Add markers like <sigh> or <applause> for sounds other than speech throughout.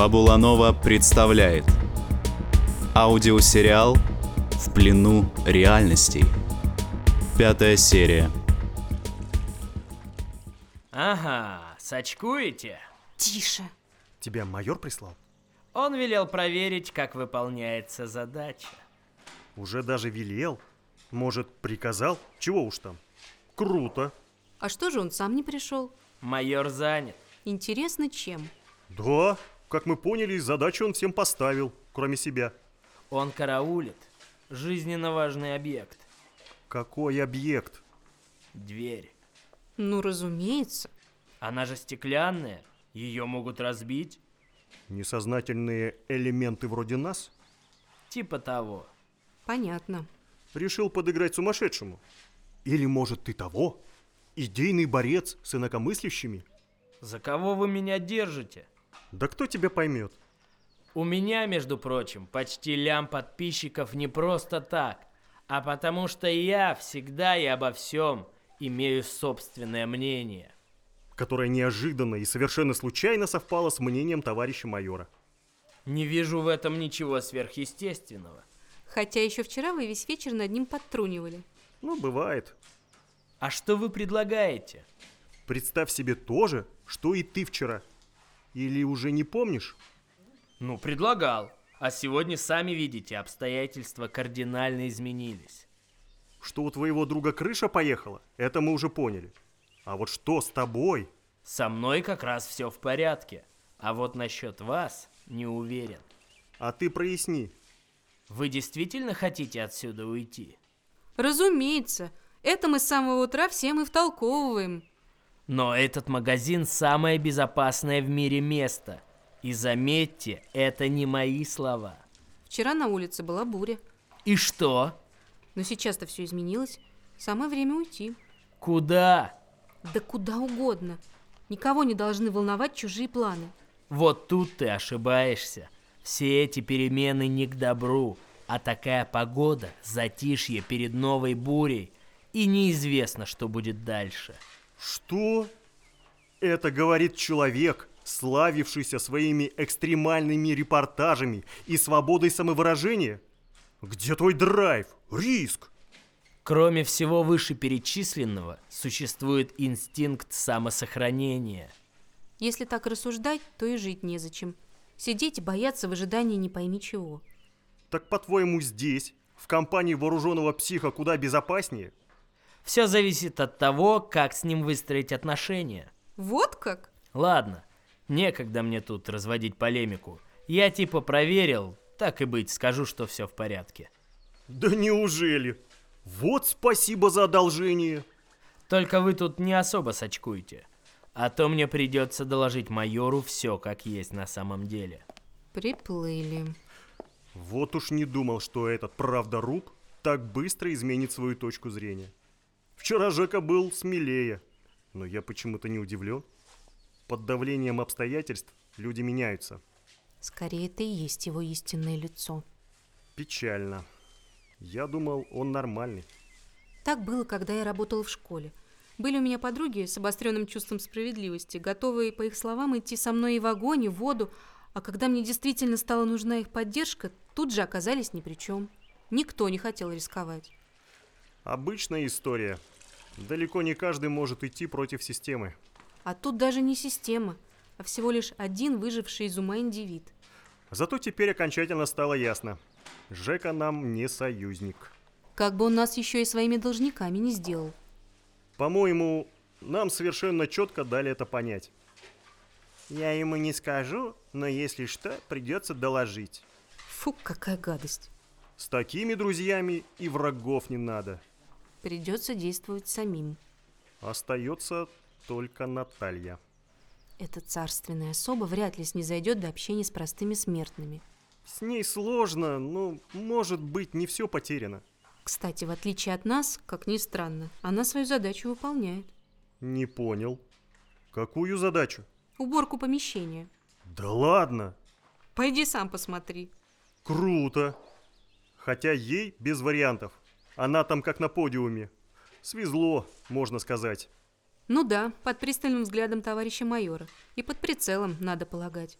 Фабула Нова представляет Аудиосериал «В плену реальностей» Пятая серия Ага, сочкуете? Тише. Тебя майор прислал? Он велел проверить, как выполняется задача. Уже даже велел? Может, приказал? Чего уж там? Круто. А что же он сам не пришел? Майор занят. Интересно, чем? Да, как мы поняли, задачу он всем поставил, кроме себя. Он караулит. Жизненно важный объект. Какой объект? Дверь. Ну, разумеется. Она же стеклянная. Ее могут разбить. Несознательные элементы вроде нас? Типа того. Понятно. Решил подыграть сумасшедшему? Или, может, ты того? Идейный борец с инакомыслящими? За кого вы меня держите? Да кто тебя поймет? У меня, между прочим, почти лям подписчиков не просто так, а потому что я всегда и обо всем имею собственное мнение. Которое неожиданно и совершенно случайно совпало с мнением товарища майора. Не вижу в этом ничего сверхъестественного. Хотя еще вчера вы весь вечер над ним подтрунивали. Ну, бывает. А что вы предлагаете? Представь себе то же, что и ты вчера. Или уже не помнишь? Ну, предлагал. А сегодня, сами видите, обстоятельства кардинально изменились. Что у твоего друга крыша поехала, это мы уже поняли. А вот что с тобой? Со мной как раз все в порядке. А вот насчет вас не уверен. А ты проясни. Вы действительно хотите отсюда уйти? Разумеется. Это мы с самого утра всем и втолковываем. Но этот магазин самое безопасное в мире место. И заметьте, это не мои слова. Вчера на улице была буря. И что? Но сейчас-то все изменилось. Самое время уйти. Куда? Да куда угодно. Никого не должны волновать чужие планы. Вот тут ты ошибаешься. Все эти перемены не к добру, а такая погода, затишье перед новой бурей, и неизвестно, что будет дальше. Что? Это говорит человек, славившийся своими экстремальными репортажами и свободой самовыражения? Где твой драйв, риск? Кроме всего вышеперечисленного, существует инстинкт самосохранения. Если так рассуждать, то и жить незачем. Сидеть и бояться в ожидании не пойми чего. Так по-твоему здесь, в компании вооруженного психа, куда безопаснее? Все зависит от того, как с ним выстроить отношения. Вот как? Ладно, некогда мне тут разводить полемику. Я типа проверил, так и быть, скажу, что все в порядке. Да неужели? Вот спасибо за одолжение. Только вы тут не особо сочкуете. А то мне придется доложить майору все, как есть на самом деле. Приплыли. Вот уж не думал, что этот правдоруб так быстро изменит свою точку зрения. Вчера Жека был смелее, но я почему-то не удивлен. Под давлением обстоятельств люди меняются. Скорее, это и есть его истинное лицо. Печально. Я думал, он нормальный. Так было, когда я работала в школе. Были у меня подруги с обостренным чувством справедливости, готовые, по их словам, идти со мной и в огонь, и в воду, а когда мне действительно стала нужна их поддержка, тут же оказались ни при чем. Никто не хотел рисковать. Обычная история. Далеко не каждый может идти против системы. А тут даже не система, а всего лишь один выживший из ума индивид. Зато теперь окончательно стало ясно. Жека нам не союзник. Как бы он нас еще и своими должниками не сделал. По-моему, нам совершенно четко дали это понять. Я ему не скажу, но если что, придется доложить. Фу, какая гадость. С такими друзьями и врагов не надо. Придется действовать самим. Остается только Наталья. Эта царственная особа вряд ли снизойдет до общения с простыми смертными. С ней сложно, но, может быть, не все потеряно. Кстати, в отличие от нас, как ни странно, она свою задачу выполняет. Не понял. Какую задачу? Уборку помещения. Да ладно! Пойди сам посмотри. Круто! Хотя ей без вариантов. Она там как на подиуме. Свезло, можно сказать. Ну да, под пристальным взглядом товарища майора. И под прицелом, надо полагать.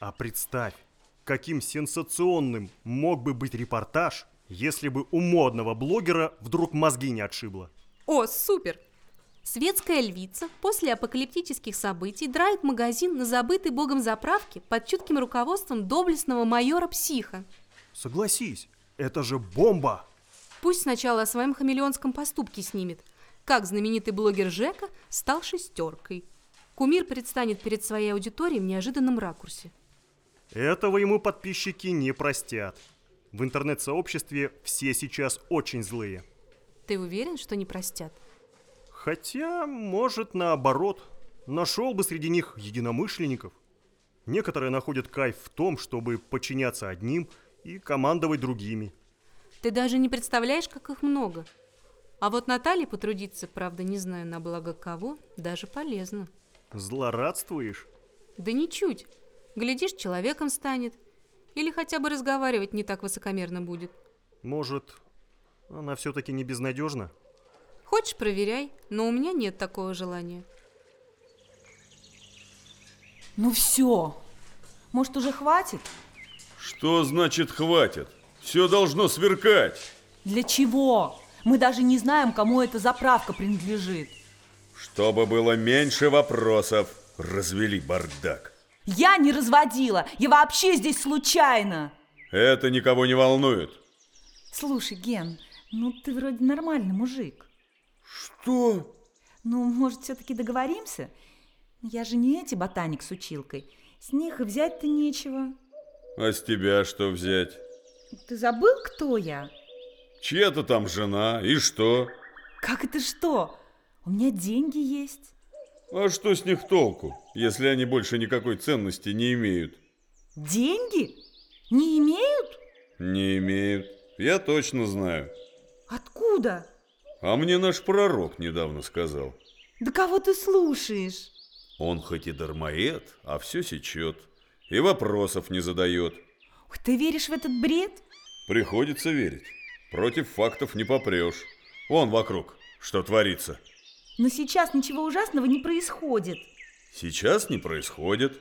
А представь, каким сенсационным мог бы быть репортаж, если бы у модного блогера вдруг мозги не отшибло. О, супер! Светская львица после апокалиптических событий драет магазин на забытой богом заправке под чутким руководством доблестного майора Психа. Согласись, это же бомба! Пусть сначала о своем хамелеонском поступке снимет, как знаменитый блогер Жека стал шестеркой. Кумир предстанет перед своей аудиторией в неожиданном ракурсе. Этого ему подписчики не простят. В интернет-сообществе все сейчас очень злые. Ты уверен, что не простят? Хотя, может, наоборот, нашел бы среди них единомышленников. Некоторые находят кайф в том, чтобы подчиняться одним и командовать другими. Ты даже не представляешь, как их много. А вот Наталье потрудиться, правда, не знаю на благо кого, даже полезно. Злорадствуешь? Да ничуть. Глядишь, человеком станет. Или хотя бы разговаривать не так высокомерно будет. Может, она все-таки не безнадежна? Хочешь, проверяй, но у меня нет такого желания. Ну все. Может, уже хватит? Что значит хватит? Все должно сверкать. Для чего? Мы даже не знаем, кому эта заправка принадлежит. Чтобы было меньше вопросов, развели бардак. Я не разводила. Я вообще здесь случайно. Это никого не волнует. Слушай, Ген, ну ты вроде нормальный мужик. Что? Ну, может, все-таки договоримся? Я же не эти ботаник с училкой. С них и взять-то нечего. А с тебя что взять? Ты забыл, кто я? Чья-то там жена, и что? Как это что? У меня деньги есть. А что с них толку, если они больше никакой ценности не имеют? Деньги? Не имеют? Не имеют. Я точно знаю. Откуда? А мне наш пророк недавно сказал. Да кого ты слушаешь? Он хоть и дармоед, а все сечет. И вопросов не задает. Ух, ты веришь в этот бред? Приходится верить. Против фактов не попрешь. Вон вокруг, что творится. Но сейчас ничего ужасного не происходит. Сейчас не происходит.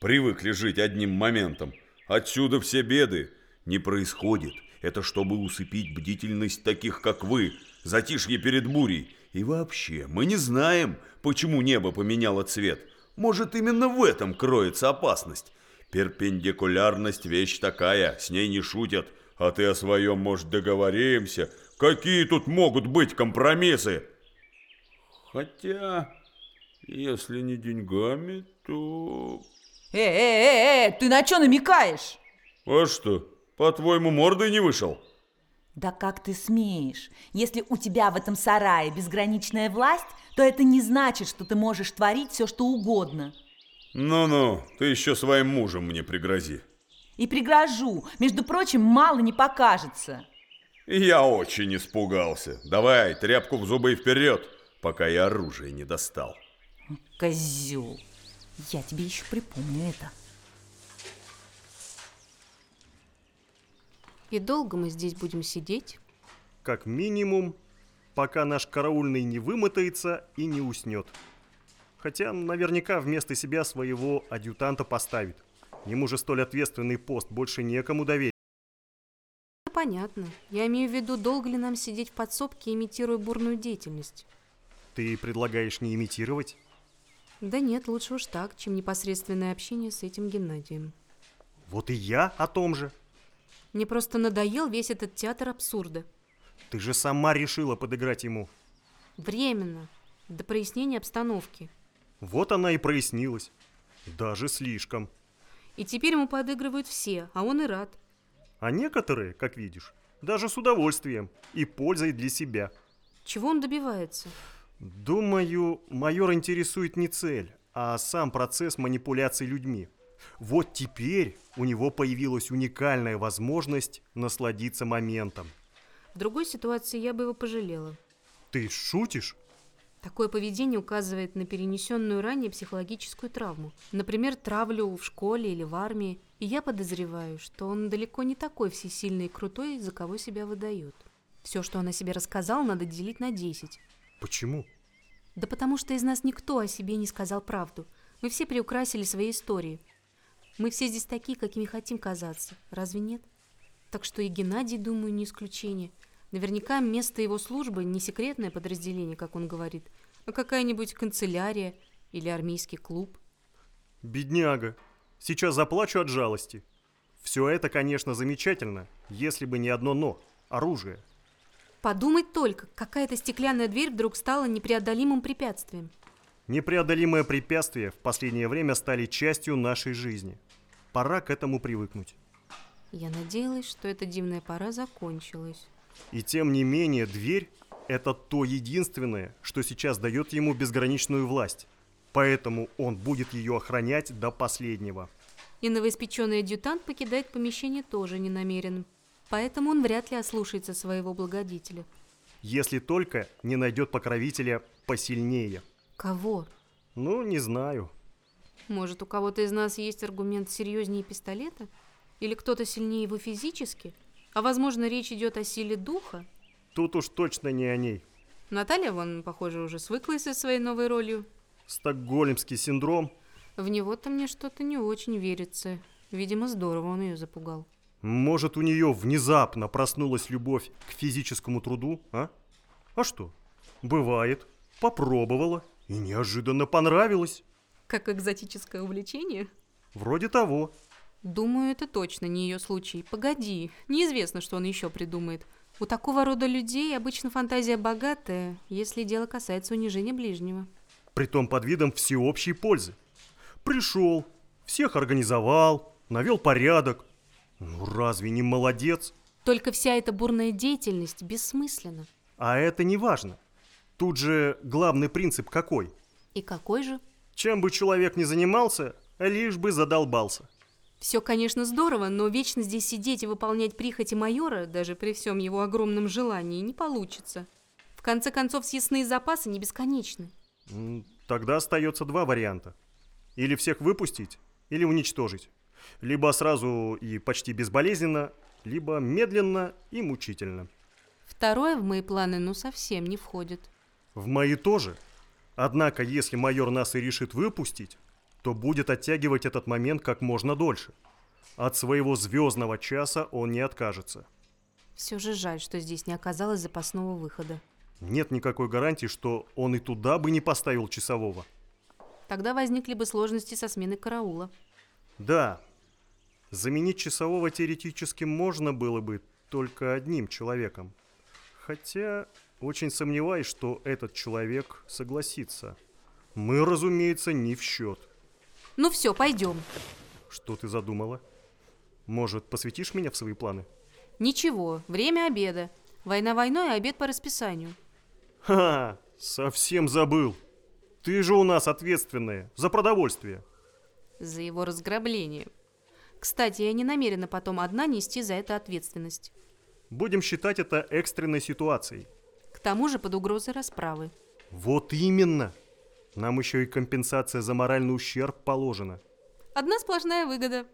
Привыкли жить одним моментом. Отсюда все беды. Не происходит. Это чтобы усыпить бдительность таких, как вы. Затишье перед бурей. И вообще, мы не знаем, почему небо поменяло цвет. Может, именно в этом кроется опасность. Перпендикулярность вещь такая, с ней не шутят. А ты о своем, может, договоримся? Какие тут могут быть компромиссы? Хотя, если не деньгами, то... Э, э, э, э, ты на что намекаешь? А что, по-твоему, мордой не вышел? Да как ты смеешь? Если у тебя в этом сарае безграничная власть, то это не значит, что ты можешь творить все, что угодно. Ну-ну, ты еще своим мужем мне пригрози. И пригрожу. Между прочим, мало не покажется. Я очень испугался. Давай, тряпку в зубы и вперед, пока я оружие не достал. Козел. Я тебе еще припомню это. И долго мы здесь будем сидеть? Как минимум, пока наш караульный не вымотается и не уснет. Хотя наверняка вместо себя своего адъютанта поставит. Ему же столь ответственный пост больше некому доверить. Понятно. Я имею в виду, долго ли нам сидеть в подсобке, имитируя бурную деятельность. Ты предлагаешь не имитировать? Да нет, лучше уж так, чем непосредственное общение с этим Геннадием. Вот и я о том же. Мне просто надоел весь этот театр абсурда. Ты же сама решила подыграть ему. Временно. До прояснения обстановки. Вот она и прояснилась. Даже слишком. И теперь ему подыгрывают все, а он и рад. А некоторые, как видишь, даже с удовольствием и пользой для себя. Чего он добивается? Думаю, майор интересует не цель, а сам процесс манипуляции людьми. Вот теперь у него появилась уникальная возможность насладиться моментом. В другой ситуации я бы его пожалела. Ты шутишь? Такое поведение указывает на перенесенную ранее психологическую травму. Например, травлю в школе или в армии. И я подозреваю, что он далеко не такой всесильный и крутой, за кого себя выдает. Все, что он о себе рассказал, надо делить на 10. Почему? Да потому что из нас никто о себе не сказал правду. Мы все приукрасили свои истории. Мы все здесь такие, какими хотим казаться. Разве нет? Так что и Геннадий, думаю, не исключение. Наверняка место его службы не секретное подразделение, как он говорит, а какая-нибудь канцелярия или армейский клуб. Бедняга. Сейчас заплачу от жалости. Все это, конечно, замечательно, если бы не одно «но» – оружие. Подумать только, какая-то стеклянная дверь вдруг стала непреодолимым препятствием. Непреодолимые препятствия в последнее время стали частью нашей жизни. Пора к этому привыкнуть. Я надеялась, что эта дивная пора закончилась. И тем не менее, дверь – это то единственное, что сейчас дает ему безграничную власть. Поэтому он будет ее охранять до последнего. И новоиспеченный адъютант покидать помещение тоже не намерен. Поэтому он вряд ли ослушается своего благодетеля. Если только не найдет покровителя посильнее. Кого? Ну, не знаю. Может, у кого-то из нас есть аргумент серьезнее пистолета? Или кто-то сильнее его физически? А возможно, речь идет о силе духа? Тут уж точно не о ней. Наталья, вон, похоже, уже свыклась со своей новой ролью. Стокгольмский синдром. В него-то мне что-то не очень верится. Видимо, здорово он ее запугал. Может, у нее внезапно проснулась любовь к физическому труду, а? А что? Бывает. Попробовала и неожиданно понравилось. Как экзотическое увлечение? Вроде того. Думаю, это точно не ее случай. Погоди, неизвестно, что он еще придумает. У такого рода людей обычно фантазия богатая, если дело касается унижения ближнего. Притом под видом всеобщей пользы. Пришел, всех организовал, навел порядок. Ну разве не молодец? Только вся эта бурная деятельность бессмысленна. А это не важно. Тут же главный принцип какой? И какой же? Чем бы человек ни занимался, лишь бы задолбался. Все, конечно, здорово, но вечно здесь сидеть и выполнять прихоти майора, даже при всем его огромном желании, не получится. В конце концов, съестные запасы не бесконечны. Тогда остается два варианта. Или всех выпустить, или уничтожить. Либо сразу и почти безболезненно, либо медленно и мучительно. Второе в мои планы ну совсем не входит. В мои тоже. Однако, если майор нас и решит выпустить, то будет оттягивать этот момент как можно дольше. От своего звездного часа он не откажется. Все же жаль, что здесь не оказалось запасного выхода. Нет никакой гарантии, что он и туда бы не поставил часового. Тогда возникли бы сложности со сменой караула. Да, заменить часового теоретически можно было бы только одним человеком. Хотя очень сомневаюсь, что этот человек согласится. Мы, разумеется, не в счет. Ну все, пойдем. Что ты задумала? Может, посвятишь меня в свои планы? Ничего, время обеда. Война войной, а обед по расписанию. Ха, совсем забыл. Ты же у нас ответственная за продовольствие. За его разграбление. Кстати, я не намерена потом одна нести за это ответственность. Будем считать это экстренной ситуацией. К тому же под угрозой расправы. Вот именно. Нам еще и компенсация за моральный ущерб положена. Одна сплошная выгода.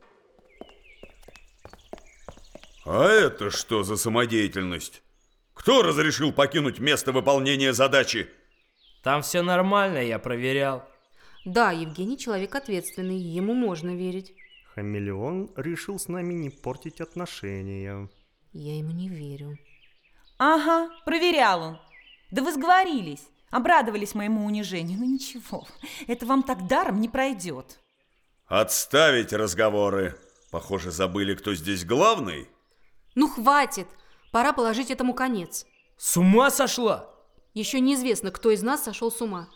А это что за самодеятельность? Кто разрешил покинуть место выполнения задачи? Там все нормально, я проверял. Да, Евгений человек ответственный, ему можно верить. Хамелеон решил с нами не портить отношения. Я ему не верю. Ага, проверял он. Да вы сговорились, обрадовались моему унижению. Ну ничего, это вам так даром не пройдет. Отставить разговоры. Похоже, забыли, кто здесь главный. Ну хватит! Пора положить этому конец. С ума сошла? Еще неизвестно, кто из нас сошел с ума.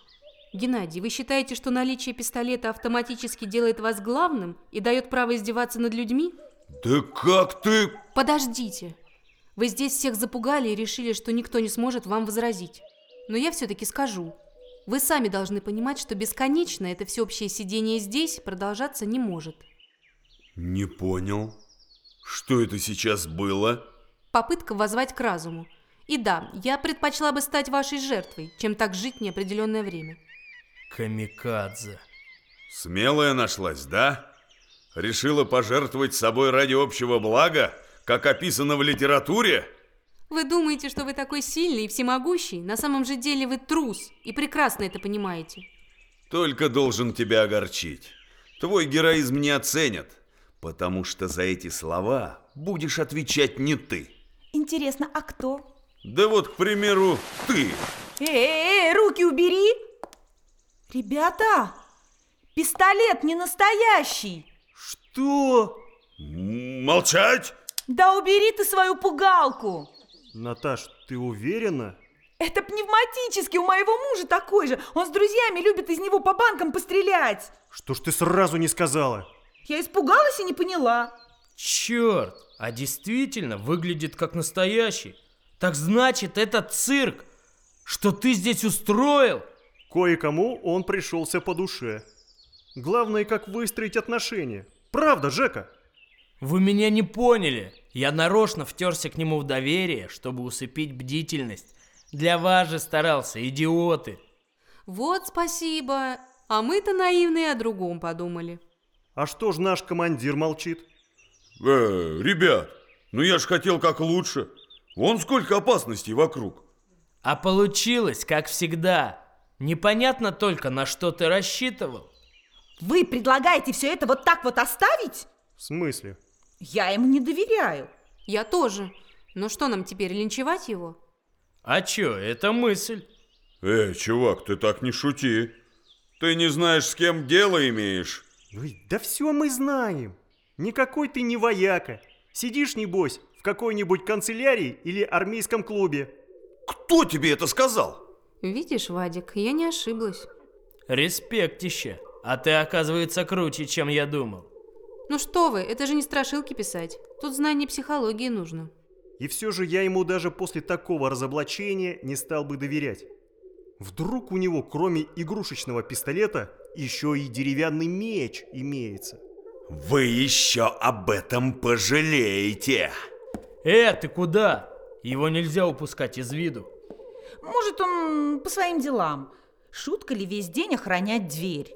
Геннадий, вы считаете, что наличие пистолета автоматически делает вас главным и дает право издеваться над людьми? Да как ты... Подождите. Вы здесь всех запугали и решили, что никто не сможет вам возразить. Но я все-таки скажу. Вы сами должны понимать, что бесконечно это всеобщее сидение здесь продолжаться не может. Не понял. Что это сейчас было? Попытка воззвать к разуму. И да, я предпочла бы стать вашей жертвой, чем так жить неопределенное время. Камикадзе. Смелая нашлась, да? Решила пожертвовать собой ради общего блага, как описано в литературе? Вы думаете, что вы такой сильный и всемогущий? На самом же деле вы трус и прекрасно это понимаете. Только должен тебя огорчить. Твой героизм не оценят, потому что за эти слова будешь отвечать не ты. Интересно, а кто? Да вот, к примеру, ты. Эй, эй, руки убери! Ребята, пистолет не настоящий. Что? М, Молчать! Да убери ты свою пугалку. Наташ, ты уверена? Это пневматический, у моего мужа такой же. Он с друзьями любит из него по банкам пострелять. Что ж ты сразу не сказала? Я испугалась и не поняла. Черт, а действительно выглядит как настоящий. Так значит, это цирк, что ты здесь устроил? Кое-кому он пришелся по душе. Главное, как выстроить отношения. Правда, Жека? Вы меня не поняли. Я нарочно втерся к нему в доверие, чтобы усыпить бдительность. Для вас же старался, идиоты. Вот спасибо. А мы-то наивные о другом подумали. А что ж наш командир молчит? Э, ребят, ну я ж хотел как лучше. Вон сколько опасностей вокруг. А получилось, как всегда. Непонятно только, на что ты рассчитывал. Вы предлагаете все это вот так вот оставить? В смысле? Я ему не доверяю. Я тоже. Ну что нам теперь, линчевать его? А чё, это мысль. Эй, чувак, ты так не шути. Ты не знаешь, с кем дело имеешь. Ой, да все мы знаем. Никакой ты не вояка. Сидишь, небось, в какой-нибудь канцелярии или армейском клубе. Кто тебе это сказал? Видишь, Вадик, я не ошиблась. Респектище. А ты, оказывается, круче, чем я думал. Ну что вы, это же не страшилки писать. Тут знание психологии нужно. И все же я ему даже после такого разоблачения не стал бы доверять. Вдруг у него, кроме игрушечного пистолета, еще и деревянный меч имеется. Вы еще об этом пожалеете. Э, ты куда? Его нельзя упускать из виду. Может, он по своим делам. Шутка ли весь день охранять дверь?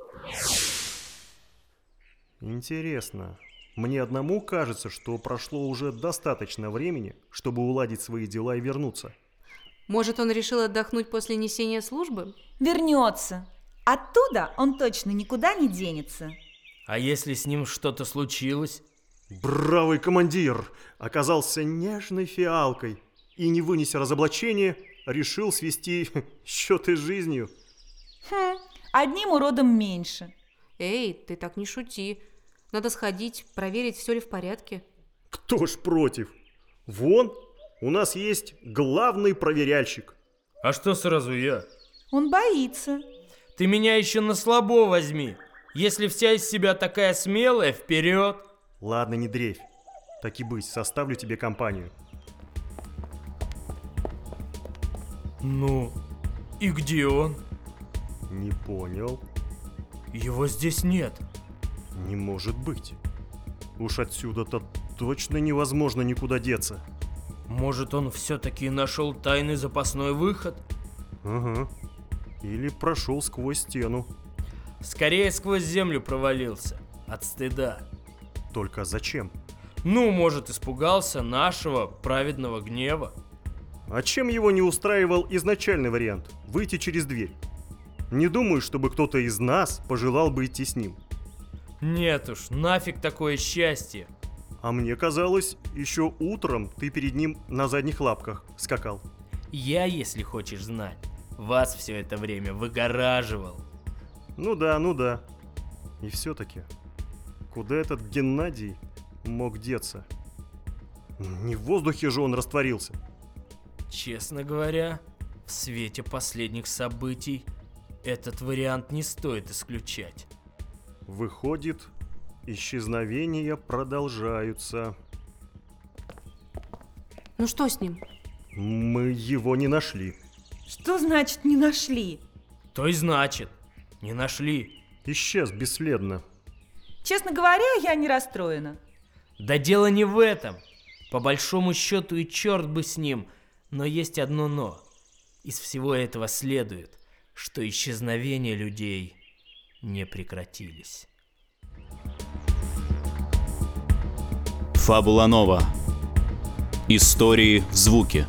Интересно. Мне одному кажется, что прошло уже достаточно времени, чтобы уладить свои дела и вернуться. Может, он решил отдохнуть после несения службы? Вернется. Оттуда он точно никуда не денется. А если с ним что-то случилось? Бравый командир оказался нежной фиалкой и, не вынеся разоблачения, решил свести <laughs> счеты с жизнью. Хм, одним уродом меньше. Эй, ты так не шути. Надо сходить, проверить, все ли в порядке. Кто ж против? Вон, у нас есть главный проверяльщик. А что сразу я? Он боится. Ты меня еще на слабо возьми. Если вся из себя такая смелая, вперед. Ладно, не дрейфь. Так и быть, составлю тебе компанию. Ну, и где он? Не понял. Его здесь нет. Не может быть. Уж отсюда-то точно невозможно никуда деться. Может, он все-таки нашел тайный запасной выход? Ага. Или прошел сквозь стену. Скорее сквозь землю провалился. От стыда. Только зачем? Ну, может, испугался нашего праведного гнева. А чем его не устраивал изначальный вариант? Выйти через дверь. Не думаю, чтобы кто-то из нас пожелал бы идти с ним. Нет уж, нафиг такое счастье. А мне казалось, еще утром ты перед ним на задних лапках скакал. Я, если хочешь знать, вас все это время выгораживал. Ну да, ну да. И все-таки, куда этот Геннадий мог деться? Не в воздухе же он растворился. Честно говоря, в свете последних событий этот вариант не стоит исключать. Выходит, исчезновения продолжаются. Ну что с ним? Мы его не нашли. Что значит не нашли? То и значит, не нашли. Исчез бесследно. Честно говоря, я не расстроена. Да дело не в этом. По большому счету и черт бы с ним. Но есть одно но. Из всего этого следует, что исчезновения людей не прекратились. Фабула Нова. Истории в звуке.